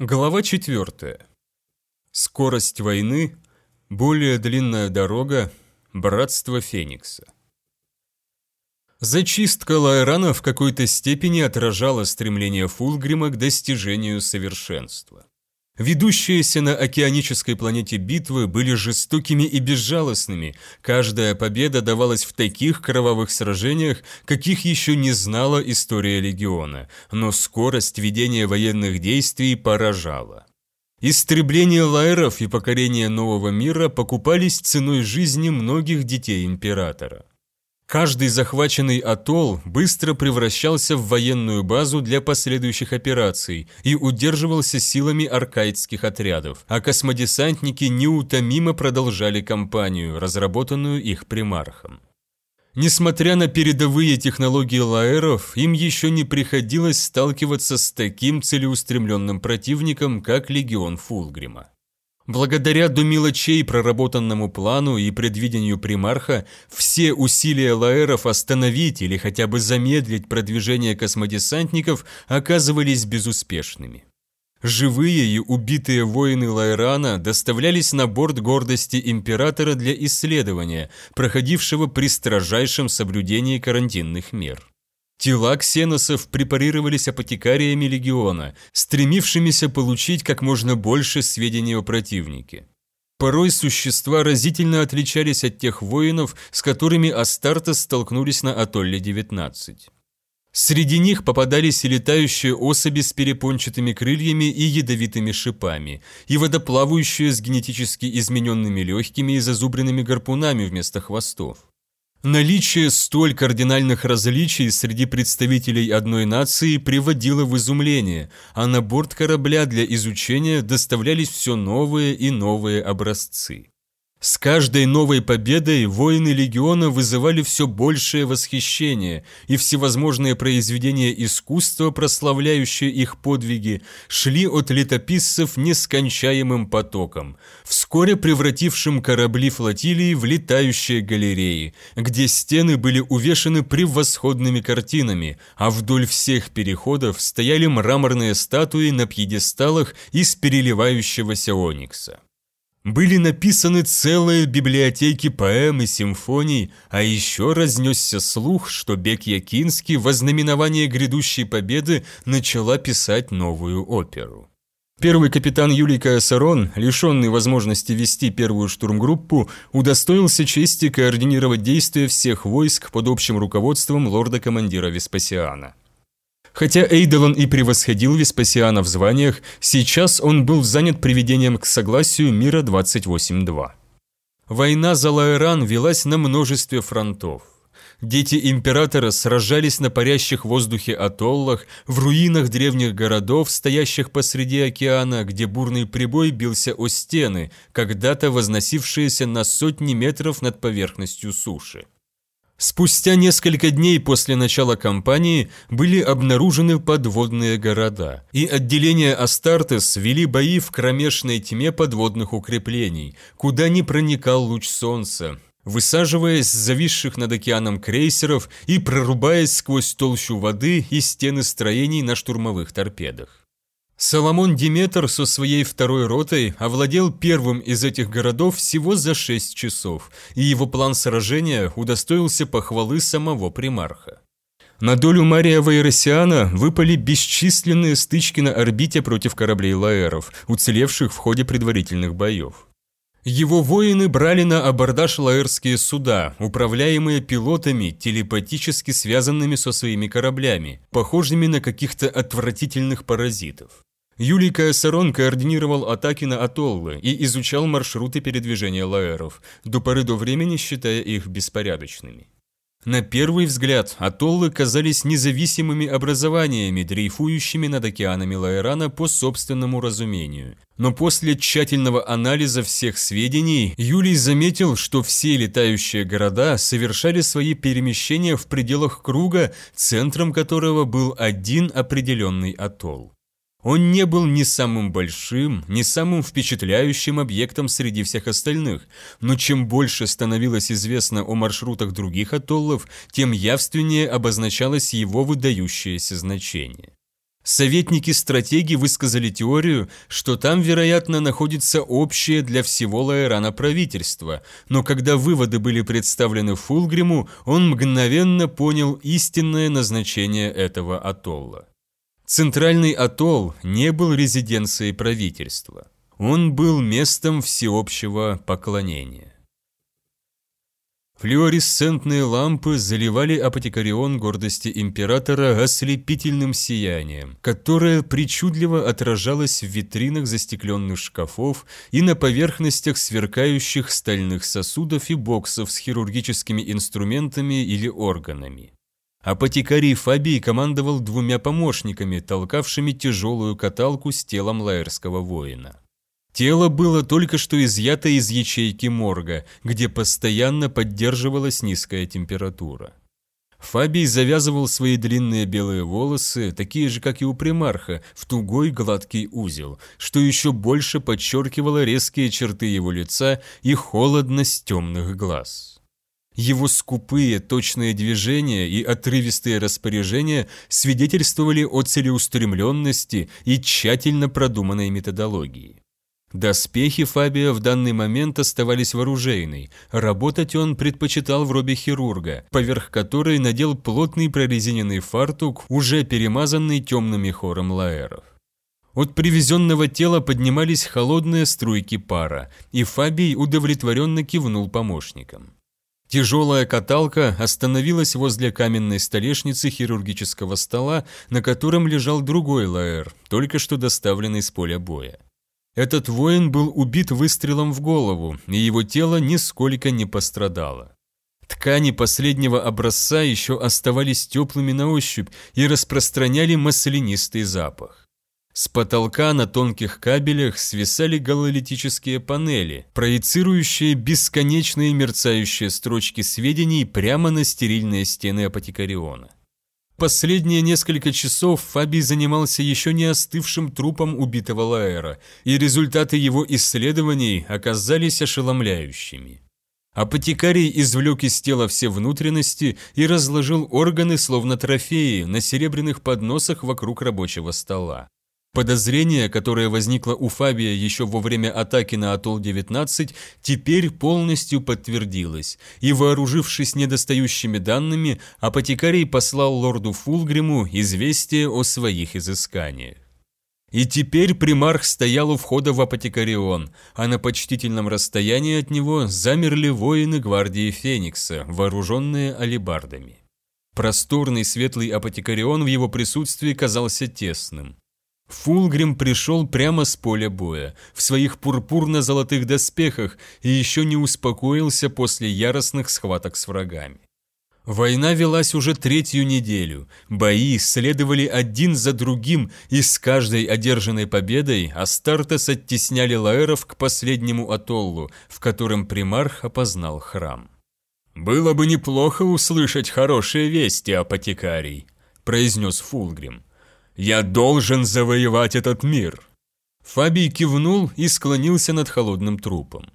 Глава 4. Скорость войны, более длинная дорога, братство Феникса. Зачистка Лайрана в какой-то степени отражала стремление Фулгрима к достижению совершенства. Ведущиеся на океанической планете битвы были жестокими и безжалостными, каждая победа давалась в таких кровавых сражениях, каких еще не знала история Легиона, но скорость ведения военных действий поражала. Истребление лайеров и покорение нового мира покупались ценой жизни многих детей Императора. Каждый захваченный атолл быстро превращался в военную базу для последующих операций и удерживался силами аркаидских отрядов, а космодесантники неутомимо продолжали кампанию, разработанную их примархом. Несмотря на передовые технологии лаэров, им еще не приходилось сталкиваться с таким целеустремленным противником, как Легион Фулгрима. Благодаря до мелочей проработанному плану и предвидению примарха, все усилия лаэров остановить или хотя бы замедлить продвижение космодесантников оказывались безуспешными. Живые и убитые воины Лайрана доставлялись на борт гордости императора для исследования, проходившего при строжайшем соблюдении карантинных мер. Тела ксеносов препарировались апотекариями легиона, стремившимися получить как можно больше сведений о противнике. Порой существа разительно отличались от тех воинов, с которыми Астартес столкнулись на Атолле-19. Среди них попадались и летающие особи с перепончатыми крыльями и ядовитыми шипами, и водоплавающие с генетически измененными легкими и зазубренными гарпунами вместо хвостов. Наличие столь кардинальных различий среди представителей одной нации приводило в изумление, а на борт корабля для изучения доставлялись все новые и новые образцы. С каждой новой победой воины легиона вызывали все большее восхищение, и всевозможные произведения искусства, прославляющие их подвиги, шли от летописцев нескончаемым потоком, вскоре превратившим корабли флотилии в летающие галереи, где стены были увешаны превосходными картинами, а вдоль всех переходов стояли мраморные статуи на пьедесталах из переливающегося оникса. Были написаны целые библиотеки поэм и симфоний, а еще разнесся слух, что Бек Якинский во знаменование грядущей победы начала писать новую оперу. Первый капитан Юлий Каосарон, лишенный возможности вести первую штурмгруппу, удостоился чести координировать действия всех войск под общим руководством лорда-командира Веспасиана. Хотя Эйдолон и превосходил Веспасиана в званиях, сейчас он был занят приведением к согласию мира 28.2. Война за Лаэран велась на множестве фронтов. Дети императора сражались на парящих в воздухе атоллах, в руинах древних городов, стоящих посреди океана, где бурный прибой бился о стены, когда-то возносившиеся на сотни метров над поверхностью суши. Спустя несколько дней после начала кампании были обнаружены подводные города, и отделения Астартес вели бои в кромешной тьме подводных укреплений, куда не проникал луч солнца, высаживаясь с зависших над океаном крейсеров и прорубаясь сквозь толщу воды и стены строений на штурмовых торпедах. Соломон Диметр со своей второй ротой овладел первым из этих городов всего за шесть часов, и его план сражения удостоился похвалы самого примарха. На долю Мария Вейросиана выпали бесчисленные стычки на орбите против кораблей Лаэров, уцелевших в ходе предварительных боев. Его воины брали на абордаж лаэрские суда, управляемые пилотами, телепатически связанными со своими кораблями, похожими на каких-то отвратительных паразитов. Юлий Каэссерон координировал атаки на атоллы и изучал маршруты передвижения лаэров, до поры до времени считая их беспорядочными. На первый взгляд атоллы казались независимыми образованиями, дрейфующими над океанами Лаэрана по собственному разумению. Но после тщательного анализа всех сведений, Юлий заметил, что все летающие города совершали свои перемещения в пределах круга, центром которого был один определенный атолл. Он не был ни самым большим, ни самым впечатляющим объектом среди всех остальных, но чем больше становилось известно о маршрутах других атоллов, тем явственнее обозначалось его выдающееся значение. Советники-стратеги высказали теорию, что там, вероятно, находится общее для всего Лаэрана правительство, но когда выводы были представлены Фулгриму, он мгновенно понял истинное назначение этого атолла. Центральный атолл не был резиденцией правительства. Он был местом всеобщего поклонения. Флюоресцентные лампы заливали апотекарион гордости императора ослепительным сиянием, которое причудливо отражалось в витринах застекленных шкафов и на поверхностях сверкающих стальных сосудов и боксов с хирургическими инструментами или органами. Апотекарий Фабий командовал двумя помощниками, толкавшими тяжелую каталку с телом лаэрского воина. Тело было только что изъято из ячейки морга, где постоянно поддерживалась низкая температура. Фабий завязывал свои длинные белые волосы, такие же, как и у примарха, в тугой гладкий узел, что еще больше подчеркивало резкие черты его лица и холодность темных глаз. Его скупые, точные движения и отрывистые распоряжения свидетельствовали о целеустремленности и тщательно продуманной методологии. Доспехи Фабио в данный момент оставались вооружейной. Работать он предпочитал в робе хирурга, поверх которой надел плотный прорезиненный фартук, уже перемазанный темными хором лаэров. От привезенного тела поднимались холодные струйки пара, и Фабий удовлетворенно кивнул помощникам. Тяжелая каталка остановилась возле каменной столешницы хирургического стола, на котором лежал другой лаэр, только что доставленный с поля боя. Этот воин был убит выстрелом в голову, и его тело нисколько не пострадало. Ткани последнего образца еще оставались теплыми на ощупь и распространяли маслянистый запах. С потолка на тонких кабелях свисали гололитические панели, проецирующие бесконечные мерцающие строчки сведений прямо на стерильные стены апотекариона. Последние несколько часов Фабий занимался еще не остывшим трупом убитого Лаэра, и результаты его исследований оказались ошеломляющими. Апотекарий извлек из тела все внутренности и разложил органы, словно трофеи, на серебряных подносах вокруг рабочего стола. Подозрение, которое возникло у Фабия еще во время атаки на Атолл-19, теперь полностью подтвердилось, и, вооружившись недостающими данными, апотекарий послал лорду Фулгриму известие о своих изысканиях. И теперь примарх стоял у входа в апотекарион, а на почтительном расстоянии от него замерли воины гвардии Феникса, вооруженные алебардами. Просторный светлый апотекарион в его присутствии казался тесным. Фулгрим пришел прямо с поля боя, в своих пурпурно-золотых доспехах и еще не успокоился после яростных схваток с врагами. Война велась уже третью неделю, бои следовали один за другим, и с каждой одержанной победой Астартес оттесняли лаэров к последнему атоллу, в котором примарх опознал храм. «Было бы неплохо услышать хорошие вести, апотекарий», – произнес Фулгрим. Я должен завоевать этот мир!» Фабий кивнул и склонился над холодным трупом.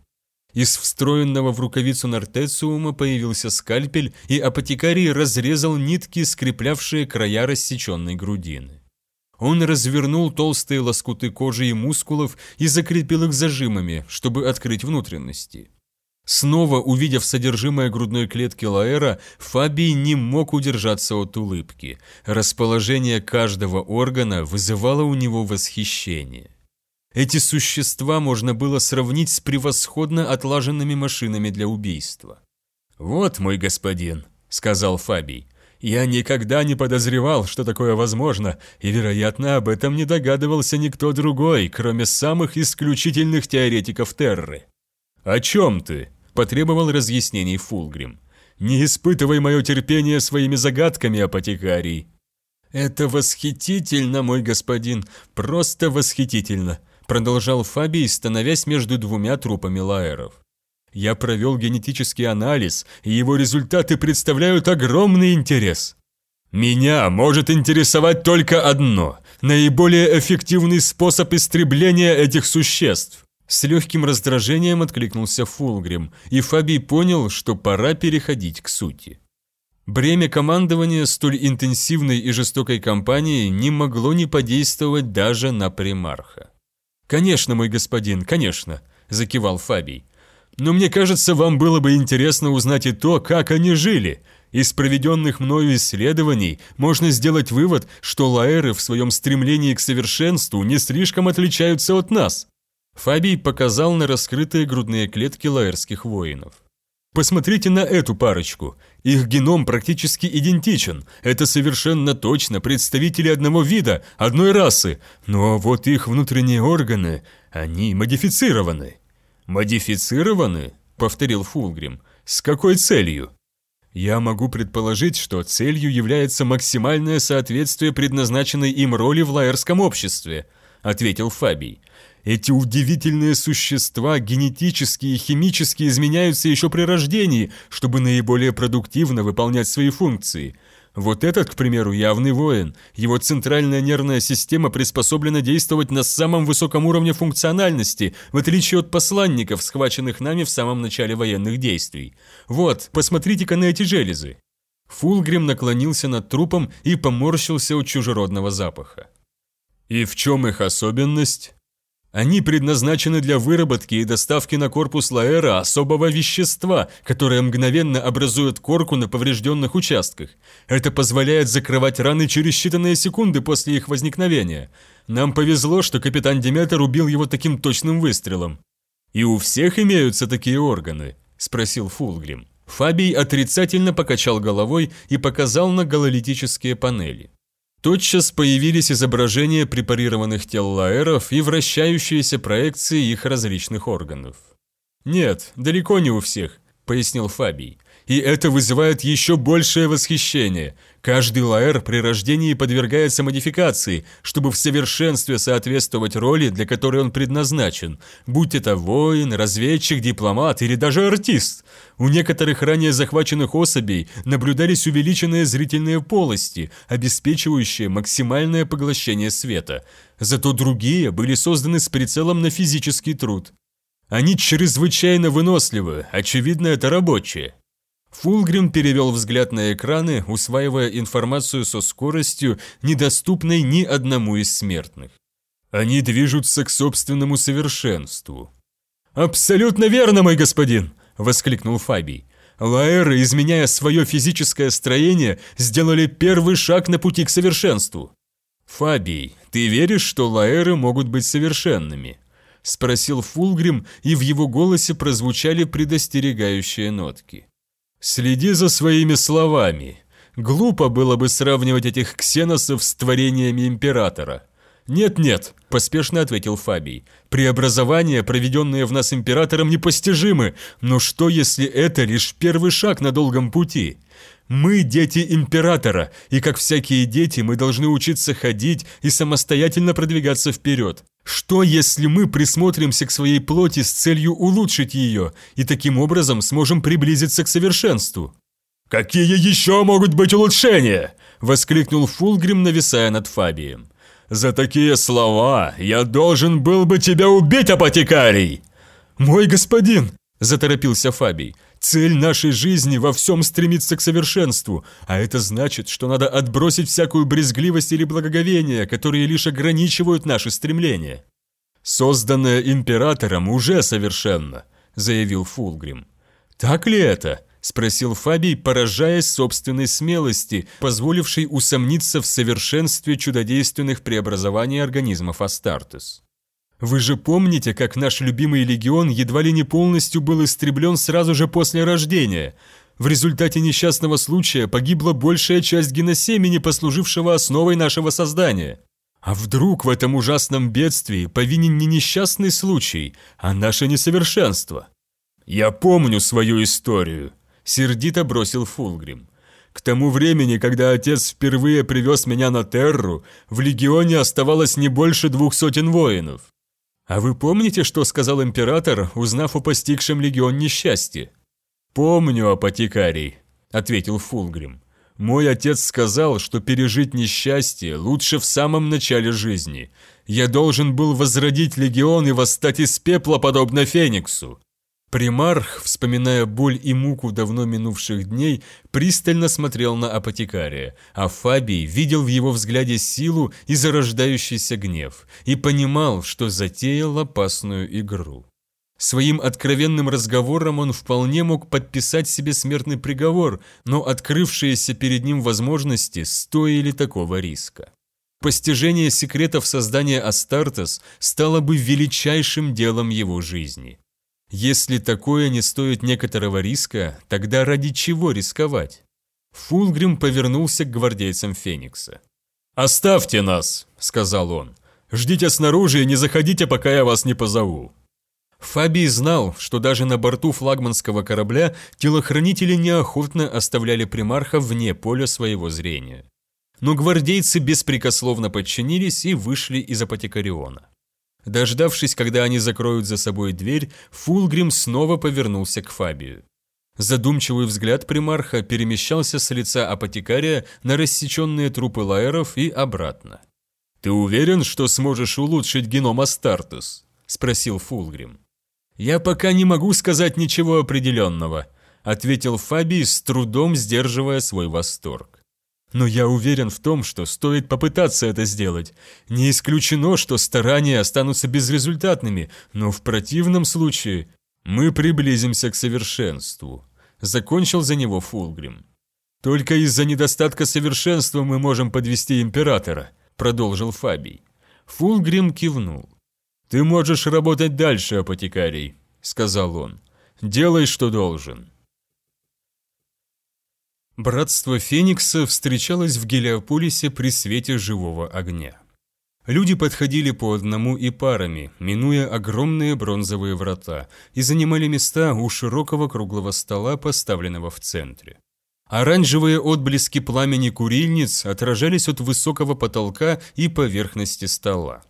Из встроенного в рукавицу нортециума появился скальпель, и апотекарий разрезал нитки, скреплявшие края рассеченной грудины. Он развернул толстые лоскуты кожи и мускулов и закрепил их зажимами, чтобы открыть внутренности. Снова увидев содержимое грудной клетки Лаэра, Фабий не мог удержаться от улыбки. Расположение каждого органа вызывало у него восхищение. Эти существа можно было сравнить с превосходно отлаженными машинами для убийства. «Вот мой господин», — сказал Фабий. «Я никогда не подозревал, что такое возможно, и, вероятно, об этом не догадывался никто другой, кроме самых исключительных теоретиков Терры». «О чем ты?» – потребовал разъяснений Фулгрим. «Не испытывай мое терпение своими загадками, апотекарий». «Это восхитительно, мой господин, просто восхитительно», – продолжал Фабий, становясь между двумя трупами лаэров. «Я провел генетический анализ, и его результаты представляют огромный интерес». «Меня может интересовать только одно – наиболее эффективный способ истребления этих существ. С легким раздражением откликнулся Фулгрим, и Фабий понял, что пора переходить к сути. Бремя командования столь интенсивной и жестокой кампании не могло не подействовать даже на примарха. «Конечно, мой господин, конечно», – закивал Фабий. «Но мне кажется, вам было бы интересно узнать и то, как они жили. Из проведенных мною исследований можно сделать вывод, что лаэры в своем стремлении к совершенству не слишком отличаются от нас». Фабий показал на раскрытые грудные клетки лаэрских воинов. Посмотрите на эту парочку. Их геном практически идентичен. Это совершенно точно представители одного вида, одной расы. Но вот их внутренние органы, они модифицированы. Модифицированы? Повторил Фулгрим. С какой целью? Я могу предположить, что целью является максимальное соответствие предназначенной им роли в лаэрском обществе, ответил Фабий. Эти удивительные существа генетически и химически изменяются еще при рождении, чтобы наиболее продуктивно выполнять свои функции. Вот этот, к примеру, явный воин. Его центральная нервная система приспособлена действовать на самом высоком уровне функциональности, в отличие от посланников, схваченных нами в самом начале военных действий. Вот, посмотрите-ка на эти железы. Фулгрим наклонился над трупом и поморщился от чужеродного запаха. «И в чем их особенность?» Они предназначены для выработки и доставки на корпус Лаэра особого вещества, которое мгновенно образует корку на поврежденных участках. Это позволяет закрывать раны через считанные секунды после их возникновения. Нам повезло, что капитан Деметр убил его таким точным выстрелом. «И у всех имеются такие органы?» – спросил Фулгрим. Фабий отрицательно покачал головой и показал на гололитические панели. Тотчас появились изображения препарированных тел лаэров и вращающиеся проекции их различных органов. «Нет, далеко не у всех», – пояснил Фабий. И это вызывает еще большее восхищение. Каждый лаэр при рождении подвергается модификации, чтобы в совершенстве соответствовать роли, для которой он предназначен, будь это воин, разведчик, дипломат или даже артист. У некоторых ранее захваченных особей наблюдались увеличенные зрительные полости, обеспечивающие максимальное поглощение света. Зато другие были созданы с прицелом на физический труд. Они чрезвычайно выносливы, очевидно, это рабочие. Фулгрим перевел взгляд на экраны, усваивая информацию со скоростью, недоступной ни одному из смертных. Они движутся к собственному совершенству. «Абсолютно верно, мой господин!» – воскликнул Фабий. «Лаэры, изменяя свое физическое строение, сделали первый шаг на пути к совершенству». «Фабий, ты веришь, что лаэры могут быть совершенными?» – спросил Фулгрим, и в его голосе прозвучали предостерегающие нотки. Следи за своими словами. Глупо было бы сравнивать этих ксеносов с творениями императора. «Нет-нет», – поспешно ответил Фабий. «Преобразования, проведенные в нас императором, непостижимы, но что, если это лишь первый шаг на долгом пути? Мы дети императора, и как всякие дети мы должны учиться ходить и самостоятельно продвигаться вперед. Что, если мы присмотримся к своей плоти с целью улучшить ее, и таким образом сможем приблизиться к совершенству? «Какие еще могут быть улучшения?» – воскликнул Фулгрим, нависая над Фабием. «За такие слова я должен был бы тебя убить, апотекарий!» «Мой господин!» – заторопился Фабий. Цель нашей жизни во всем стремится к совершенству, а это значит, что надо отбросить всякую брезгливость или благоговение, которые лишь ограничивают наши стремления. «Созданное императором уже совершенно», – заявил Фулгрим. «Так ли это?» – спросил Фабий, поражаясь собственной смелости, позволившей усомниться в совершенстве чудодейственных преобразований организмов Астартес. Вы же помните, как наш любимый легион едва ли не полностью был истреблен сразу же после рождения? В результате несчастного случая погибла большая часть геносемени, послужившего основой нашего создания. А вдруг в этом ужасном бедствии повинен не несчастный случай, а наше несовершенство? «Я помню свою историю», — сердито бросил Фулгрим. К тому времени, когда отец впервые привез меня на Терру, в легионе оставалось не больше двух сотен воинов. «А вы помните, что сказал император, узнав о постигшем легион несчастье?» «Помню, апотекарий», — ответил Фулгрим. «Мой отец сказал, что пережить несчастье лучше в самом начале жизни. Я должен был возродить легион и восстать из пепла, подобно Фениксу. Примарх, вспоминая боль и муку давно минувших дней, пристально смотрел на апотекария, а Фабий видел в его взгляде силу и зарождающийся гнев, и понимал, что затеял опасную игру. Своим откровенным разговором он вполне мог подписать себе смертный приговор, но открывшиеся перед ним возможности стоили такого риска. Постижение секретов создания Астартес стало бы величайшим делом его жизни. Если такое не стоит некоторого риска, тогда ради чего рисковать? Фулгрим повернулся к гвардейцам Феникса. «Оставьте нас», — сказал он. «Ждите снаружи и не заходите, пока я вас не позову». Фабий знал, что даже на борту флагманского корабля телохранители неохотно оставляли примарха вне поля своего зрения. Но гвардейцы беспрекословно подчинились и вышли из апотекариона. Дождавшись, когда они закроют за собой дверь, Фулгрим снова повернулся к Фабию. Задумчивый взгляд примарха перемещался с лица апотекария на рассеченные трупы лайеров и обратно. «Ты уверен, что сможешь улучшить геном Астартес?» – спросил Фулгрим. «Я пока не могу сказать ничего определенного», – ответил Фабий, с трудом сдерживая свой восторг. Но я уверен в том, что стоит попытаться это сделать. Не исключено, что старания останутся безрезультатными, но в противном случае мы приблизимся к совершенству. Закончил за него Фулгрим. Только из-за недостатка совершенства мы можем подвести императора, продолжил Фабий. Фулгрим кивнул. Ты можешь работать дальше, апотекарий, сказал он. Делай, что должен. Братство Феникса встречалось в Гелиополисе при свете живого огня. Люди подходили по одному и парами, минуя огромные бронзовые врата, и занимали места у широкого круглого стола, поставленного в центре. Оранжевые отблески пламени курильниц отражались от высокого потолка и поверхности стола.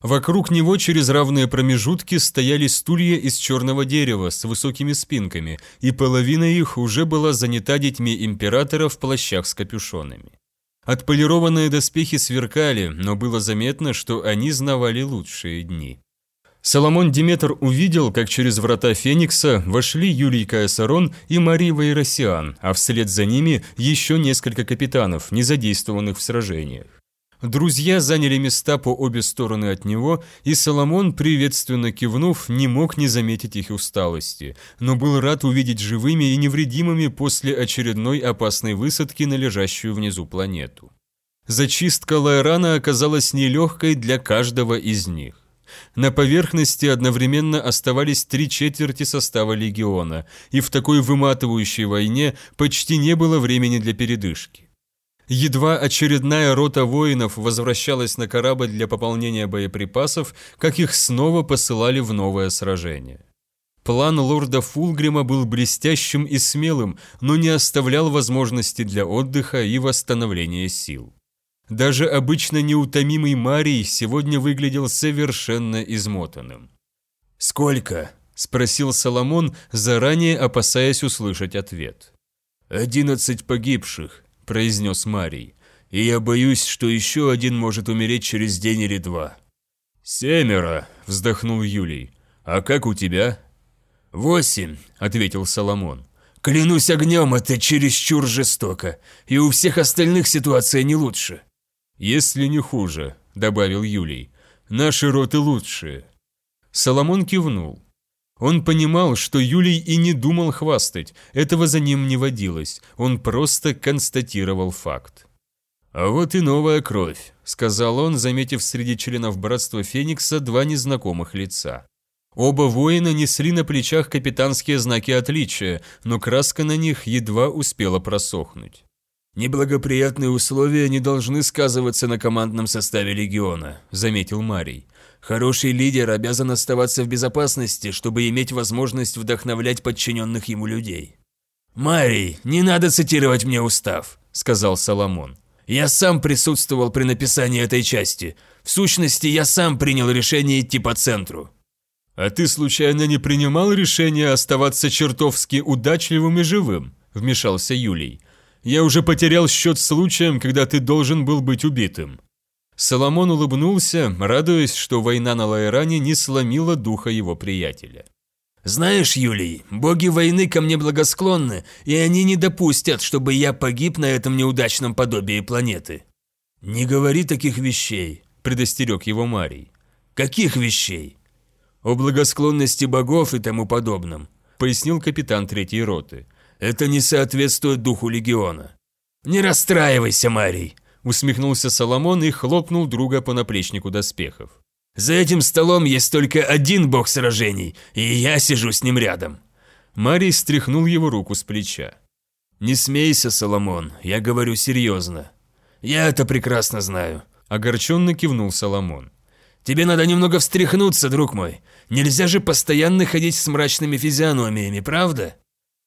Вокруг него через равные промежутки стояли стулья из черного дерева с высокими спинками, и половина их уже была занята детьми императора в плащах с капюшонами. Отполированные доспехи сверкали, но было заметно, что они знавали лучшие дни. Соломон Диметр увидел, как через врата Феникса вошли Юлий Каесарон и Марий Вейросиан, а вслед за ними еще несколько капитанов, не задействованных в сражениях. Друзья заняли места по обе стороны от него, и Соломон, приветственно кивнув, не мог не заметить их усталости, но был рад увидеть живыми и невредимыми после очередной опасной высадки на лежащую внизу планету. Зачистка Лайрана оказалась нелегкой для каждого из них. На поверхности одновременно оставались три четверти состава легиона, и в такой выматывающей войне почти не было времени для передышки. Едва очередная рота воинов возвращалась на корабль для пополнения боеприпасов, как их снова посылали в новое сражение. План лорда Фулгрима был блестящим и смелым, но не оставлял возможности для отдыха и восстановления сил. Даже обычно неутомимый Марий сегодня выглядел совершенно измотанным. «Сколько?» – спросил Соломон, заранее опасаясь услышать ответ. «Одиннадцать погибших», произнес Марий. «И я боюсь, что еще один может умереть через день или два». «Семеро», – вздохнул Юлий. «А как у тебя?» «Восемь», – ответил Соломон. «Клянусь огнем, это чересчур жестоко, и у всех остальных ситуация не лучше». «Если не хуже», – добавил Юлий. «Наши роты лучшие». Соломон кивнул. Он понимал, что Юлий и не думал хвастать, этого за ним не водилось, он просто констатировал факт. «А вот и новая кровь», — сказал он, заметив среди членов братства Феникса два незнакомых лица. Оба воина несли на плечах капитанские знаки отличия, но краска на них едва успела просохнуть. «Неблагоприятные условия не должны сказываться на командном составе легиона», — заметил Марий. Хороший лидер обязан оставаться в безопасности, чтобы иметь возможность вдохновлять подчиненных ему людей. «Марий, не надо цитировать мне устав», – сказал Соломон. «Я сам присутствовал при написании этой части. В сущности, я сам принял решение идти по центру». «А ты случайно не принимал решение оставаться чертовски удачливым и живым?» – вмешался Юлий. «Я уже потерял счет случаям, когда ты должен был быть убитым». Соломон улыбнулся, радуясь, что война на Лайране не сломила духа его приятеля. «Знаешь, Юлий, боги войны ко мне благосклонны, и они не допустят, чтобы я погиб на этом неудачном подобии планеты». «Не говори таких вещей», – предостерег его Марий. «Каких вещей?» «О благосклонности богов и тому подобном», – пояснил капитан третьей роты. «Это не соответствует духу легиона». «Не расстраивайся, Марий», – усмехнулся Соломон и хлопнул друга по наплечнику доспехов. «За этим столом есть только один бог сражений, и я сижу с ним рядом». Марий стряхнул его руку с плеча. «Не смейся, Соломон, я говорю серьезно. Я это прекрасно знаю», – огорченно кивнул Соломон. «Тебе надо немного встряхнуться, друг мой. Нельзя же постоянно ходить с мрачными физиономиями, правда?»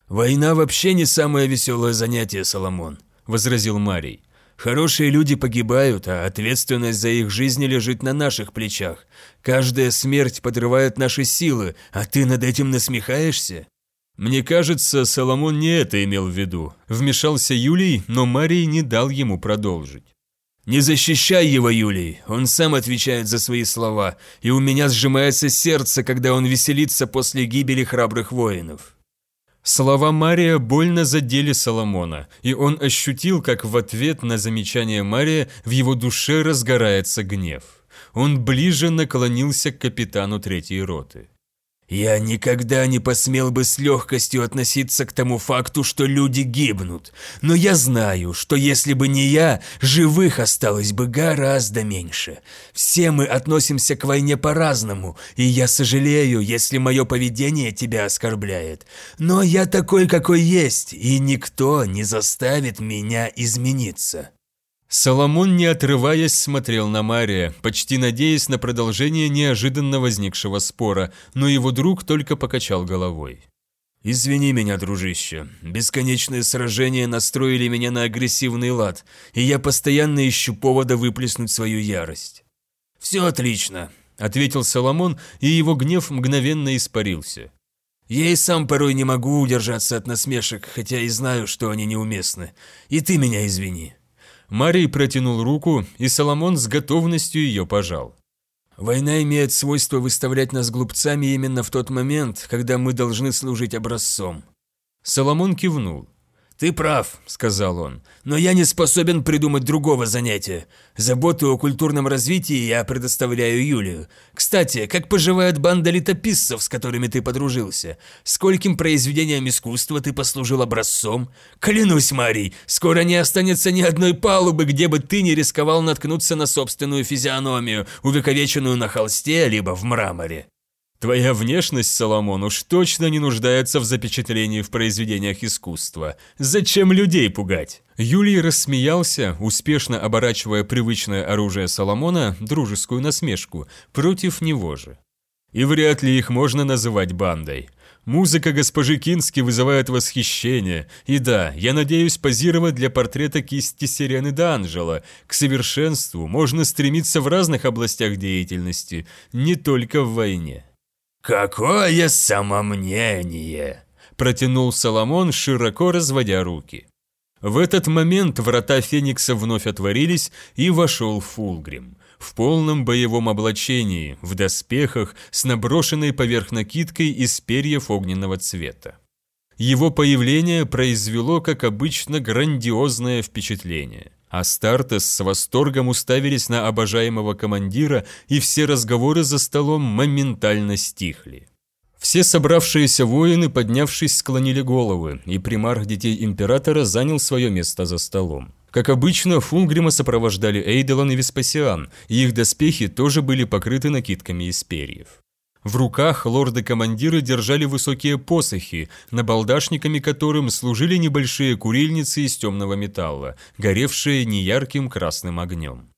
«Война вообще не самое веселое занятие, Соломон», – возразил Марий. «Хорошие люди погибают, а ответственность за их жизни лежит на наших плечах. Каждая смерть подрывает наши силы, а ты над этим насмехаешься?» «Мне кажется, Соломон не это имел в виду», – вмешался Юлий, но Марий не дал ему продолжить. «Не защищай его, Юлий, он сам отвечает за свои слова, и у меня сжимается сердце, когда он веселится после гибели храбрых воинов». Слова Мария больно задели Соломона, и он ощутил, как в ответ на замечание Мария в его душе разгорается гнев. Он ближе наклонился к капитану третьей роты. Я никогда не посмел бы с легкостью относиться к тому факту, что люди гибнут. Но я знаю, что если бы не я, живых осталось бы гораздо меньше. Все мы относимся к войне по-разному, и я сожалею, если мое поведение тебя оскорбляет. Но я такой, какой есть, и никто не заставит меня измениться. Соломон, не отрываясь, смотрел на Мария, почти надеясь на продолжение неожиданно возникшего спора, но его друг только покачал головой. «Извини меня, дружище. Бесконечные сражения настроили меня на агрессивный лад, и я постоянно ищу повода выплеснуть свою ярость». «Все отлично», – ответил Соломон, и его гнев мгновенно испарился. «Я и сам порой не могу удержаться от насмешек, хотя и знаю, что они неуместны. И ты меня извини». Марий протянул руку, и Соломон с готовностью ее пожал. «Война имеет свойство выставлять нас глупцами именно в тот момент, когда мы должны служить образцом». Соломон кивнул. «Ты прав», – сказал он, – «но я не способен придумать другого занятия. Заботу о культурном развитии я предоставляю Юлию. Кстати, как поживает банда летописцев, с которыми ты подружился? Скольким произведениям искусства ты послужил образцом? Клянусь, Марий, скоро не останется ни одной палубы, где бы ты не рисковал наткнуться на собственную физиономию, увековеченную на холсте либо в мраморе». Твоя внешность, Соломон, уж точно не нуждается в запечатлении в произведениях искусства. Зачем людей пугать? Юлий рассмеялся, успешно оборачивая привычное оружие Соломона, дружескую насмешку, против него же. И вряд ли их можно называть бандой. Музыка госпожи Кински вызывает восхищение, и да, я надеюсь позировать для портрета кисти Сирены Д'Анджело. К совершенству можно стремиться в разных областях деятельности, не только в войне. «Какое самомнение!» – протянул Соломон, широко разводя руки. В этот момент врата Феникса вновь отворились, и вошел Фулгрим. В полном боевом облачении, в доспехах, с наброшенной поверх накидкой из перьев огненного цвета. Его появление произвело, как обычно, грандиозное впечатление. Астартес с восторгом уставились на обожаемого командира, и все разговоры за столом моментально стихли. Все собравшиеся воины, поднявшись, склонили головы, и примарх детей императора занял свое место за столом. Как обычно, Фунгрима сопровождали Эйделон и Веспасиан, и их доспехи тоже были покрыты накидками из перьев. В руках лорды-командиры держали высокие посохи, набалдашниками которым служили небольшие курильницы из темного металла, горевшие неярким красным огнем.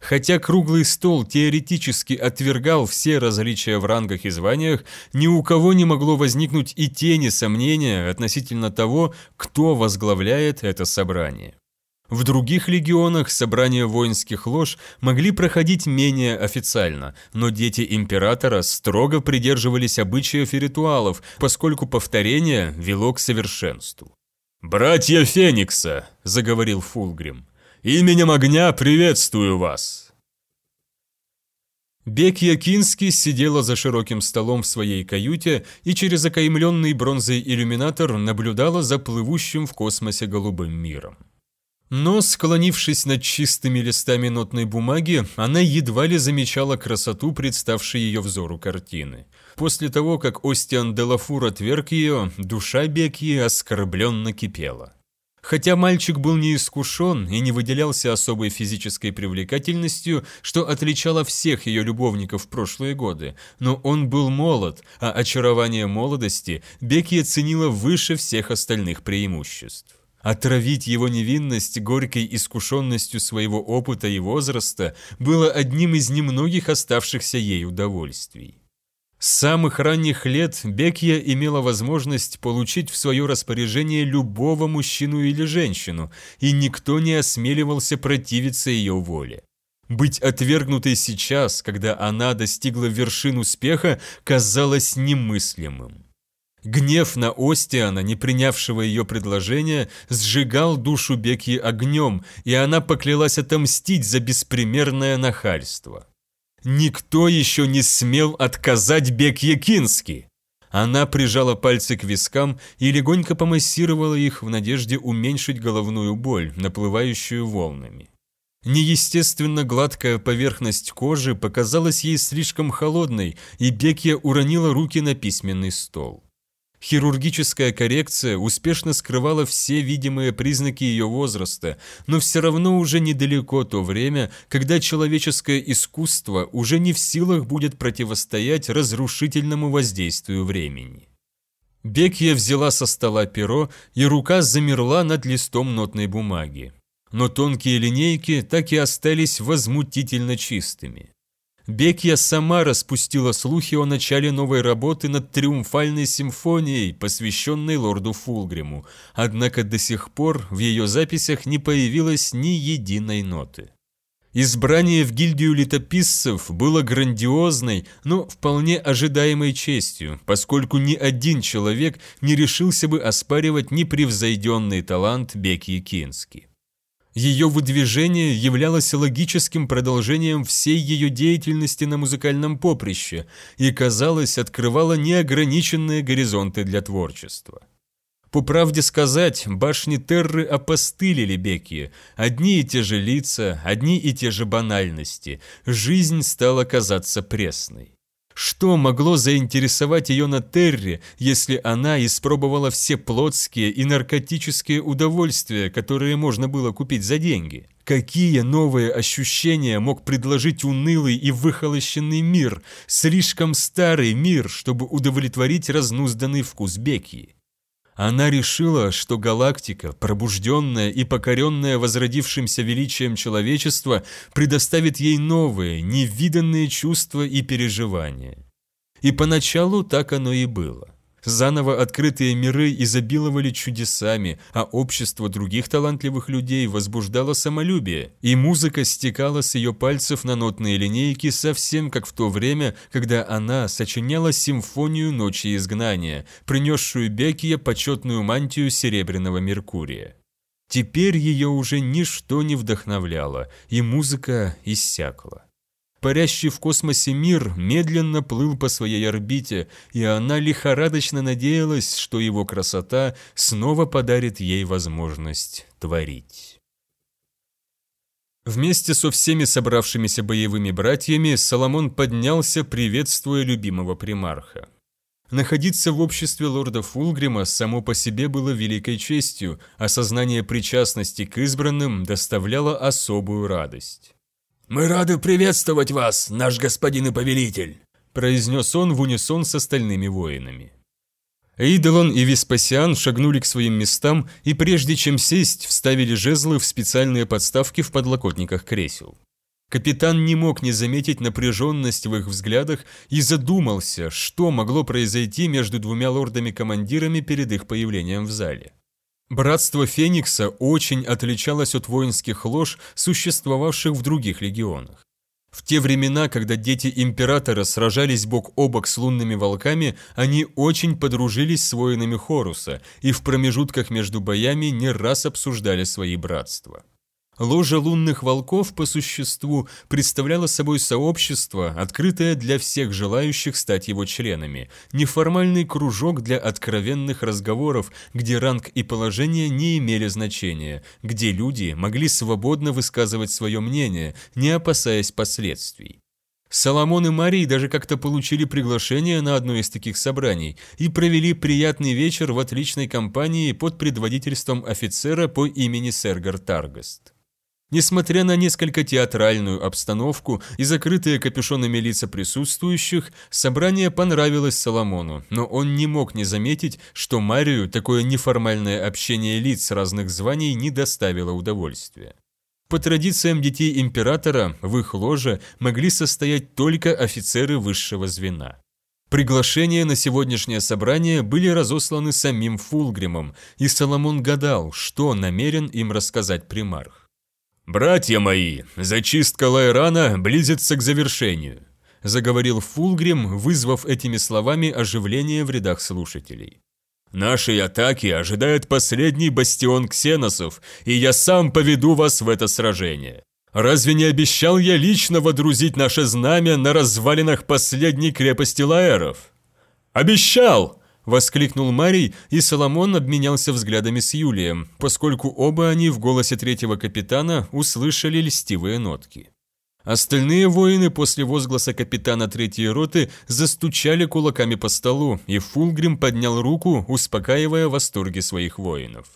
Хотя круглый стол теоретически отвергал все различия в рангах и званиях, ни у кого не могло возникнуть и тени сомнения относительно того, кто возглавляет это собрание. В других легионах собрания воинских лож могли проходить менее официально, но дети императора строго придерживались обычаев и ритуалов, поскольку повторение вело к совершенству. «Братья Феникса!» – заговорил Фулгрим. «Именем огня приветствую вас!» Бекья Кински сидела за широким столом в своей каюте и через окаймленный бронзой иллюминатор наблюдала за плывущим в космосе голубым миром. Но, склонившись над чистыми листами нотной бумаги, она едва ли замечала красоту, представшей ее взору картины. После того, как Остиан Делафур отверг ее, душа Бекьи оскорбленно кипела. Хотя мальчик был не искушен и не выделялся особой физической привлекательностью, что отличало всех ее любовников в прошлые годы, но он был молод, а очарование молодости Бекки ценила выше всех остальных преимуществ. Отравить его невинность горькой искушенностью своего опыта и возраста было одним из немногих оставшихся ей удовольствий. С самых ранних лет Бекья имела возможность получить в свое распоряжение любого мужчину или женщину, и никто не осмеливался противиться ее воле. Быть отвергнутой сейчас, когда она достигла вершин успеха, казалось немыслимым. Гнев на Остиана, не принявшего ее предложение, сжигал душу Беки огнем, и она поклялась отомстить за беспримерное нахальство. Никто еще не смел отказать Бекье Кински. Она прижала пальцы к вискам и легонько помассировала их в надежде уменьшить головную боль, наплывающую волнами. Неестественно гладкая поверхность кожи показалась ей слишком холодной, и Бекья уронила руки на письменный стол. Хирургическая коррекция успешно скрывала все видимые признаки ее возраста, но все равно уже недалеко то время, когда человеческое искусство уже не в силах будет противостоять разрушительному воздействию времени. Бекья взяла со стола перо, и рука замерла над листом нотной бумаги. Но тонкие линейки так и остались возмутительно чистыми. Бекья сама распустила слухи о начале новой работы над триумфальной симфонией, посвященной лорду Фулгриму, однако до сих пор в ее записях не появилось ни единой ноты. Избрание в гильдию летописцев было грандиозной, но вполне ожидаемой честью, поскольку ни один человек не решился бы оспаривать непревзойденный талант Бекки Кински. Ее выдвижение являлось логическим продолжением всей ее деятельности на музыкальном поприще и, казалось, открывало неограниченные горизонты для творчества. По правде сказать, башни Терры опостылили Бекки, одни и те же лица, одни и те же банальности, жизнь стала казаться пресной. Что могло заинтересовать ее на Терре, если она испробовала все плотские и наркотические удовольствия, которые можно было купить за деньги? Какие новые ощущения мог предложить унылый и выхолощенный мир, слишком старый мир, чтобы удовлетворить разнузданный вкус Бекки? Она решила, что галактика, пробужденная и покоренная возродившимся величием человечества, предоставит ей новые, невиданные чувства и переживания. И поначалу так оно и было. Заново открытые миры изобиловали чудесами, а общество других талантливых людей возбуждало самолюбие, и музыка стекала с ее пальцев на нотные линейки совсем как в то время, когда она сочиняла симфонию «Ночи изгнания», принесшую Бекия почетную мантию серебряного Меркурия. Теперь ее уже ничто не вдохновляло, и музыка иссякла. Парящий в космосе мир медленно плыл по своей орбите, и она лихорадочно надеялась, что его красота снова подарит ей возможность творить. Вместе со всеми собравшимися боевыми братьями Соломон поднялся, приветствуя любимого примарха. Находиться в обществе лорда Фулгрима само по себе было великой честью, а сознание причастности к избранным доставляло особую радость. «Мы рады приветствовать вас, наш господин и повелитель», произнес он в унисон с остальными воинами. Эйдолон и Веспасиан шагнули к своим местам и прежде чем сесть, вставили жезлы в специальные подставки в подлокотниках кресел. Капитан не мог не заметить напряженность в их взглядах и задумался, что могло произойти между двумя лордами-командирами перед их появлением в зале. Братство Феникса очень отличалось от воинских лож, существовавших в других легионах. В те времена, когда дети Императора сражались бок о бок с лунными волками, они очень подружились с воинами Хоруса и в промежутках между боями не раз обсуждали свои братства. Ложа лунных волков по существу представляла собой сообщество, открытое для всех желающих стать его членами, неформальный кружок для откровенных разговоров, где ранг и положение не имели значения, где люди могли свободно высказывать свое мнение, не опасаясь последствий. Соломон и Марий даже как-то получили приглашение на одно из таких собраний и провели приятный вечер в отличной компании под предводительством офицера по имени Сергар Таргаст. Несмотря на несколько театральную обстановку и закрытые капюшонами лица присутствующих, собрание понравилось Соломону, но он не мог не заметить, что Марию такое неформальное общение лиц разных званий не доставило удовольствия. По традициям детей императора в их ложе могли состоять только офицеры высшего звена. Приглашения на сегодняшнее собрание были разосланы самим Фулгримом, и Соломон гадал, что намерен им рассказать примарх. «Братья мои, зачистка Лайрана близится к завершению», заговорил Фулгрим, вызвав этими словами оживление в рядах слушателей. Нашей атаки ожидает последний бастион ксеносов, и я сам поведу вас в это сражение. Разве не обещал я лично водрузить наше знамя на развалинах последней крепости Лаэров? Обещал! Воскликнул Марий, и Соломон обменялся взглядами с Юлием, поскольку оба они в голосе третьего капитана услышали льстивые нотки. Остальные воины после возгласа капитана третьей роты застучали кулаками по столу, и Фулгрим поднял руку, успокаивая восторги своих воинов.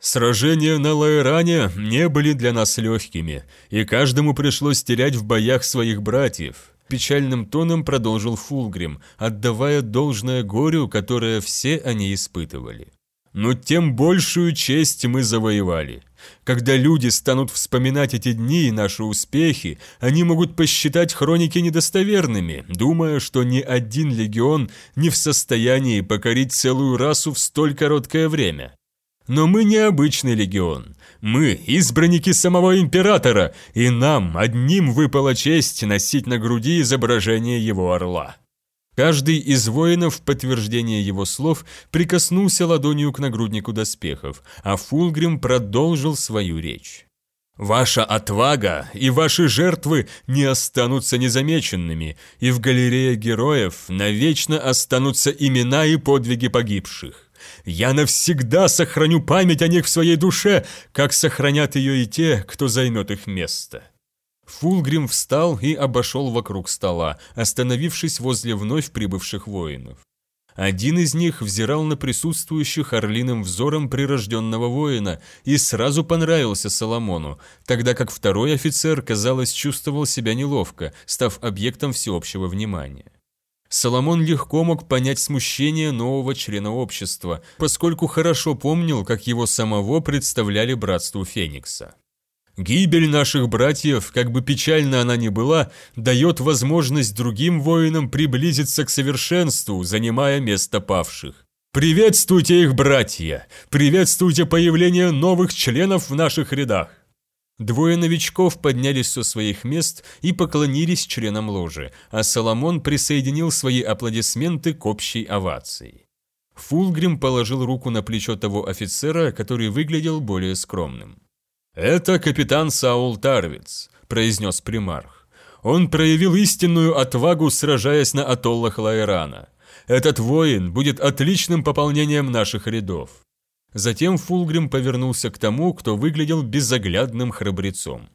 Сражения на Лаэране не были для нас легкими, и каждому пришлось терять в боях своих братьев. Печальным тоном продолжил Фулгрим, отдавая должное горю, которое все они испытывали. Но тем большую честь мы завоевали. Когда люди станут вспоминать эти дни и наши успехи, они могут посчитать хроники недостоверными, думая, что ни один легион не в состоянии покорить целую расу в столь короткое время. Но мы не обычный легион. Мы избранники самого императора, и нам одним выпала честь носить на груди изображение его орла. Каждый из воинов в подтверждение его слов прикоснулся ладонью к нагруднику доспехов, а Фулгрим продолжил свою речь. «Ваша отвага и ваши жертвы не останутся незамеченными, и в галерее героев навечно останутся имена и подвиги погибших. Я навсегда сохраню память о них в своей душе, как сохранят ее и те, кто займет их место». Фулгрим встал и обошел вокруг стола, остановившись возле вновь прибывших воинов. Один из них взирал на присутствующих орлиным взором прирожденного воина и сразу понравился Соломону, тогда как второй офицер, казалось, чувствовал себя неловко, став объектом всеобщего внимания. Соломон легко мог понять смущение нового члена общества, поскольку хорошо помнил, как его самого представляли братству Феникса. Гибель наших братьев, как бы печально она ни была, дает возможность другим воинам приблизиться к совершенству, занимая место павших. Приветствуйте их, братья! Приветствуйте появление новых членов в наших рядах! Двое новичков поднялись со своих мест и поклонились членам ложи, а Соломон присоединил свои аплодисменты к общей овации. Фулгрим положил руку на плечо того офицера, который выглядел более скромным. «Это капитан Саул Тарвиц», – произнес примарх. «Он проявил истинную отвагу, сражаясь на атоллах Лайрана. Этот воин будет отличным пополнением наших рядов». Затем Фулгрим повернулся к тому, кто выглядел безоглядным храбрецом.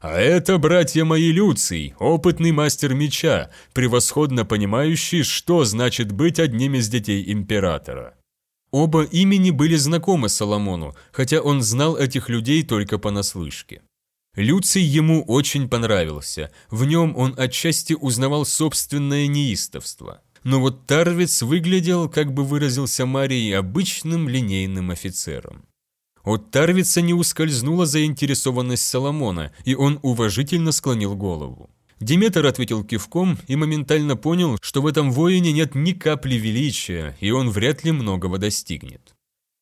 «А это, братья мои, Люций, опытный мастер меча, превосходно понимающий, что значит быть одним из детей императора. Оба имени были знакомы Соломону, хотя он знал этих людей только понаслышке. Люций ему очень понравился, в нем он отчасти узнавал собственное неистовство. Но вот Тарвиц выглядел, как бы выразился Марий, обычным линейным офицером. От Тарвица не ускользнула заинтересованность Соломона, и он уважительно склонил голову. Диметр ответил кивком и моментально понял, что в этом воине нет ни капли величия, и он вряд ли многого достигнет.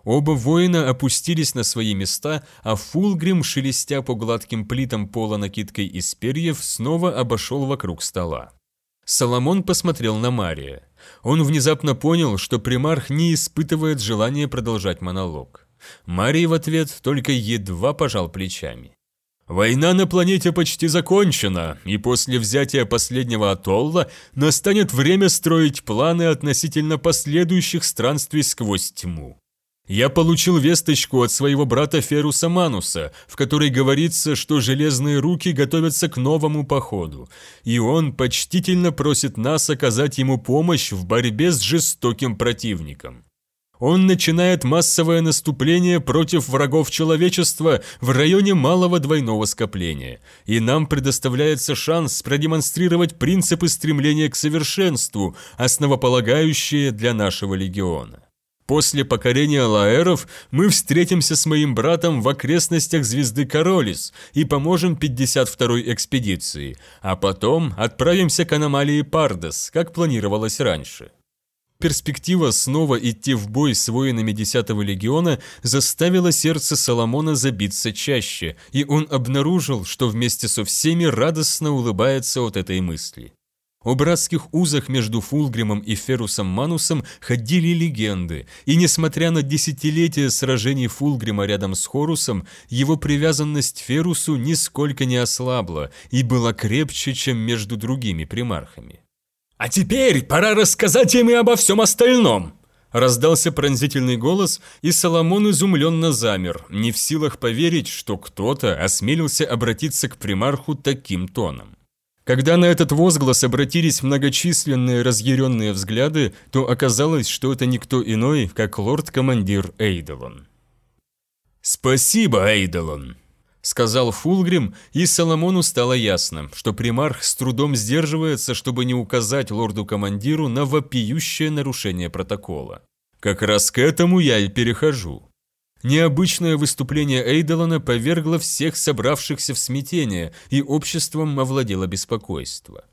Оба воина опустились на свои места, а Фулгрим, шелестя по гладким плитам пола накидкой из перьев, снова обошел вокруг стола. Соломон посмотрел на Мария. Он внезапно понял, что примарх не испытывает желания продолжать монолог. Марий в ответ только едва пожал плечами. Война на планете почти закончена, и после взятия последнего атолла настанет время строить планы относительно последующих странствий сквозь тьму. Я получил весточку от своего брата Феруса Мануса, в которой говорится, что железные руки готовятся к новому походу, и он почтительно просит нас оказать ему помощь в борьбе с жестоким противником. Он начинает массовое наступление против врагов человечества в районе малого двойного скопления, и нам предоставляется шанс продемонстрировать принципы стремления к совершенству, основополагающие для нашего легиона. После покорения лаэров мы встретимся с моим братом в окрестностях звезды Королис и поможем 52-й экспедиции, а потом отправимся к аномалии Пардес, как планировалось раньше. Перспектива снова идти в бой с воинами 10-го легиона заставила сердце Соломона забиться чаще, и он обнаружил, что вместе со всеми радостно улыбается от этой мысли. О братских узах между Фулгримом и Ферусом Манусом ходили легенды, и несмотря на десятилетия сражений Фулгрима рядом с Хорусом, его привязанность Ферусу нисколько не ослабла и была крепче, чем между другими примархами. «А теперь пора рассказать им и обо всем остальном!» Раздался пронзительный голос, и Соломон изумленно замер, не в силах поверить, что кто-то осмелился обратиться к примарху таким тоном. Когда на этот возглас обратились многочисленные разъяренные взгляды, то оказалось, что это никто иной, как лорд-командир Эйдолон. «Спасибо, Эйдолон!» сказал Фулгрим, и Соломону стало ясно, что примарх с трудом сдерживается, чтобы не указать лорду-командиру на вопиющее нарушение протокола. Как раз к этому я и перехожу. Необычное выступление Эйдолона повергло всех собравшихся в смятение, и обществом овладело беспокойство.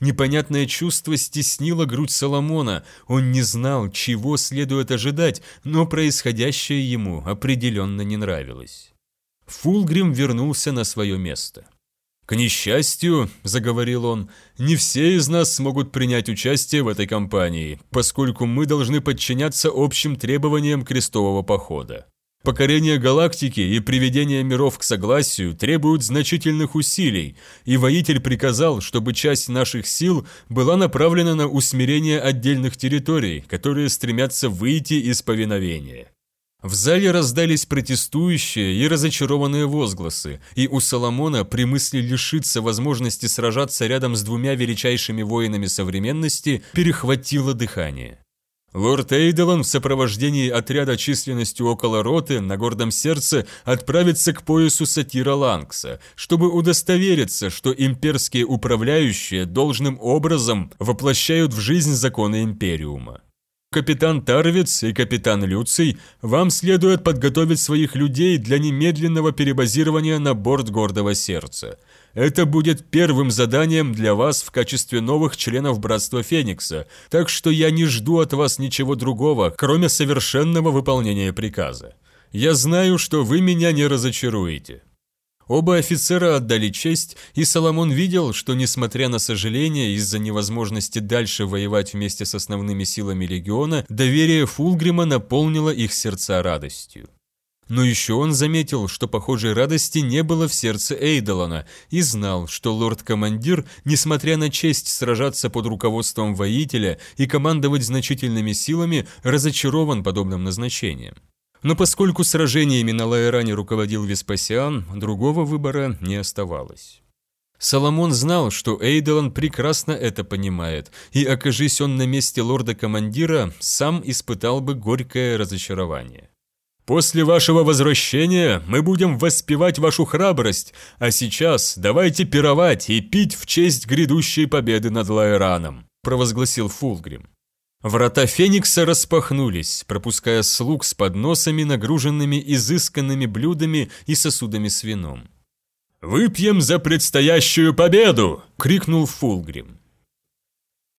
Непонятное чувство стеснило грудь Соломона, он не знал, чего следует ожидать, но происходящее ему определенно не нравилось. Фулгрим вернулся на свое место. «К несчастью», — заговорил он, — «не все из нас смогут принять участие в этой кампании, поскольку мы должны подчиняться общим требованиям крестового похода. Покорение галактики и приведение миров к согласию требуют значительных усилий, и воитель приказал, чтобы часть наших сил была направлена на усмирение отдельных территорий, которые стремятся выйти из повиновения. В зале раздались протестующие и разочарованные возгласы, и у Соломона при мысли лишиться возможности сражаться рядом с двумя величайшими воинами современности перехватило дыхание. Лорд Эйдолон в сопровождении отряда численностью около роты на гордом сердце отправится к поясу сатира Ланкса, чтобы удостовериться, что имперские управляющие должным образом воплощают в жизнь законы Империума. Капитан Тарвиц и капитан Люций, вам следует подготовить своих людей для немедленного перебазирования на борт Гордого Сердца. Это будет первым заданием для вас в качестве новых членов Братства Феникса, так что я не жду от вас ничего другого, кроме совершенного выполнения приказа. Я знаю, что вы меня не разочаруете. Оба офицера отдали честь, и Соломон видел, что, несмотря на сожаление из-за невозможности дальше воевать вместе с основными силами легиона, доверие Фулгрима наполнило их сердца радостью. Но еще он заметил, что похожей радости не было в сердце Эйдолона, и знал, что лорд-командир, несмотря на честь сражаться под руководством воителя и командовать значительными силами, разочарован подобным назначением. Но поскольку сражениями на Лаэране руководил Веспасиан, другого выбора не оставалось. Соломон знал, что Эйдолан прекрасно это понимает, и, окажись он на месте лорда-командира, сам испытал бы горькое разочарование. «После вашего возвращения мы будем воспевать вашу храбрость, а сейчас давайте пировать и пить в честь грядущей победы над Лаэраном», провозгласил Фулгрим. Врата Феникса распахнулись, пропуская слуг с подносами, нагруженными изысканными блюдами и сосудами с вином. «Выпьем за предстоящую победу!» — крикнул Фулгрим.